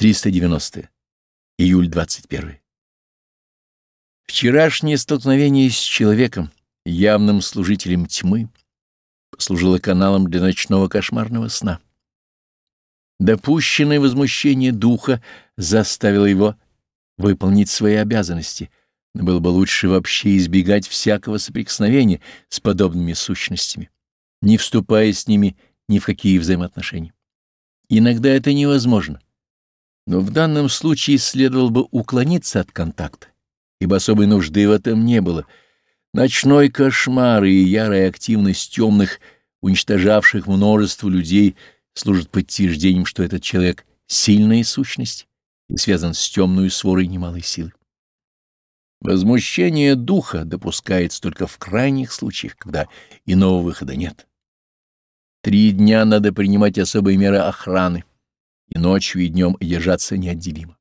390. Июль 21. Вчерашнее столкновение с человеком, явным служителем тьмы, служило каналом для ночного кошмарного сна. Допущенное возмущение духа заставило его выполнить свои обязанности, но было бы лучше вообще избегать всякого соприкосновения с подобными сущностями, не вступая с ними ни в какие взаимоотношения. Иногда это невозможно но в данном случае следовало бы уклониться от контакта, ибо особой нужды в этом не было. Ночной кошмар и ярая активность темных, уничтожавших множество людей, служат подтверждением, что этот человек — сильная сущность и связан с темной сворой немалой силы. Возмущение духа допускается только в крайних случаях, когда иного выхода нет. Три дня надо принимать особые меры охраны и ночью, и днем и держаться неотделимо.